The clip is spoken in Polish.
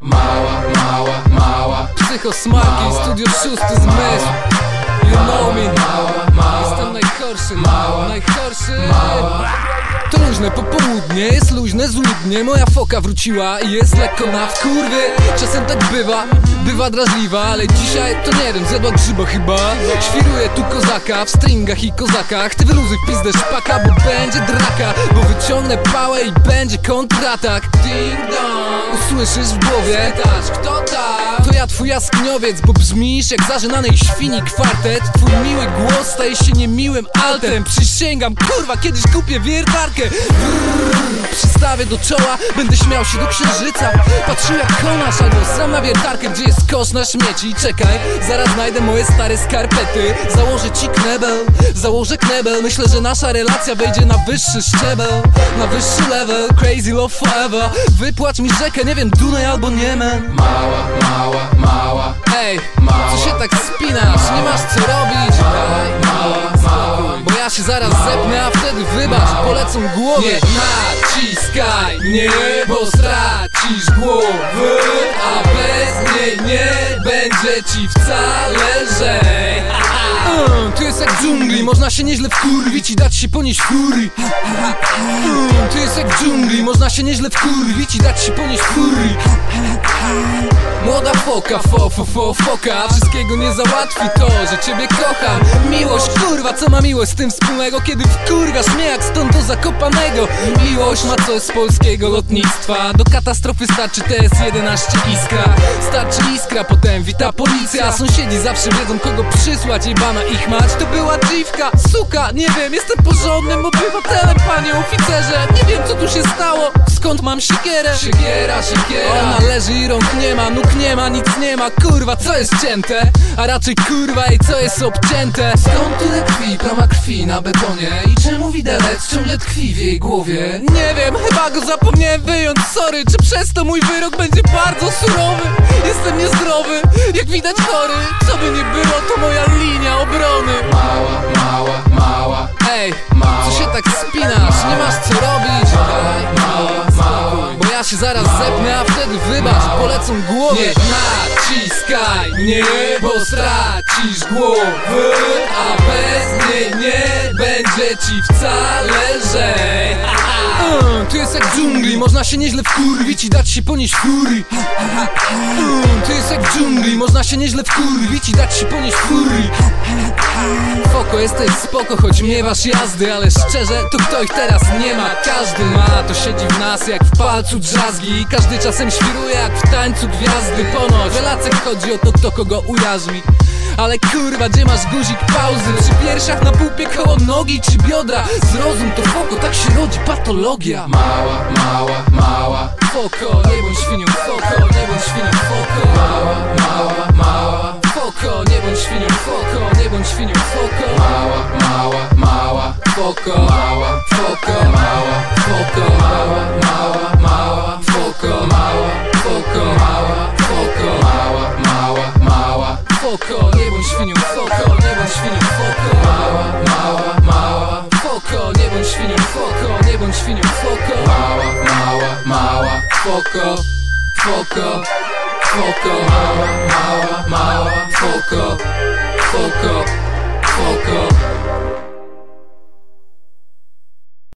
Mała, mała, mała. Psychosmaki, studio szósty zmysł You know me. Mała, mała. Jestem najgorszy, mała, najgorszy. mała luźne popołudnie, jest luźne złudnie. Moja foka wróciła i jest lekko na wkurwy Czasem tak bywa, bywa drażliwa Ale dzisiaj to nie wiem, zjadła grzyba chyba. Świruje tu kozaka w stringach i kozakach. Ty wyluzuj pizdę szpaka, bo będzie draka. Bo wyciągnę pałę i będzie kontratak. Ding dong. Usłyszysz w głowie kto tam? To ja twój jaskiniowiec, bo brzmisz jak zażynanej świni kwartet. Twój miły głos staje się niemiłym altem. Przysięgam, kurwa, kiedyś kupię wiertarkę Przystawię do czoła, będę śmiał się do księżyca. Patrzył jak konasz albo sam na wiertarkę, gdzie jest kosz na śmieci. Czekaj, zaraz znajdę moje stare skarpety. Założę ci knebel, założę knebel. Myślę, że nasza relacja wejdzie na wyższy szczebel Na wyższy level, crazy love forever. Wypłać mi rzekę, nie wiem, Dunaj albo Niemen. Mała, mała, mała. Ej, co się tak spinasz? Nie masz co robić. Mała, ja się zaraz zepnę, a wtedy wybacz, polecą głowy. Nie naciskaj mnie, bo stracisz głowę A bez niej nie będzie ci wcale lżej. Mm, Tu jest jak dżungli, można się nieźle wkurwić i dać się ponieść furii mm, Tu jest jak dżungli, można się nieźle wkurwić i dać się ponieść furii foka, fo, fo, fo, foka. Wszystkiego nie załatwi to, że ciebie kocham. Miłość, kurwa, co ma miłość z tym wspólnego? Kiedy wkurwasz mnie jak stąd do Zakopanego. Miłość ma coś z polskiego lotnictwa. Do katastrofy starczy TS-11 iskra. Starczy iskra, potem wita policja. Sąsiedzi zawsze wiedzą kogo przysłać Jebana ich mać, to była dziwka Suka, nie wiem, jestem porządnym obywatelem Panie oficerze, nie wiem co tu się stało Skąd mam siekierę? Siekiera, siekiera Ona leży i rąk nie ma, nóg nie ma, nic nie ma Kurwa, co jest cięte? A raczej kurwa i co jest obcięte? Skąd tyle krwi, plama krwi na betonie I czemu widelec ciągle tkwi w jej głowie? Nie wiem, chyba go zapomniałem wyjąć, sorry Czy przez to mój wyrok będzie bardzo surowy? Jestem niezdrowy, jak widać chory Co by nie było, to moja linia obrony Mała, mała, mała Ej, Mała. co się tak spinasz? Nie masz co robić się zaraz zepnę, a wtedy wybacz, polecą głowy. Nie naciskaj mnie, bo stracisz głowę A bez niej nie będzie ci wcale lżej. Tu jest jak dżungli, można się nieźle wkurwić i dać się ponieść furii jest jak dżungli, można się nieźle wkurwić i dać się ponieść furii Foko, jesteś spoko, choć miewasz jazdy Ale szczerze, to kto ich teraz nie ma? Każdy ma, to siedzi w nas jak w palcu drzazgi Każdy czasem świruje jak w tańcu gwiazdy Ponoć w relacjach chodzi o to, kto kogo ujarzmi ale kurwa, gdzie masz guzik pauzy? Przy piersiach na pupie koło nogi czy biodra? Zrozum to foko, tak się rodzi patologia Mała, mała, mała Foko, nie bądź świnią, foko, nie bądź świnią, foko. Mała, mała, mała. Foko, nie bądź świnią, foko, nie bądź świnią, foko. Mała, mała, mała. Foko, Mała, foko, mała. Foko, Mała, mała, mała. Foko, Mała, foko, mała. Foko, Mała, mała, mała. Foko, foko Nie bądź świnią foko. Mała, mała, mała Foko, foko, foko Mała, mała, mała Foko.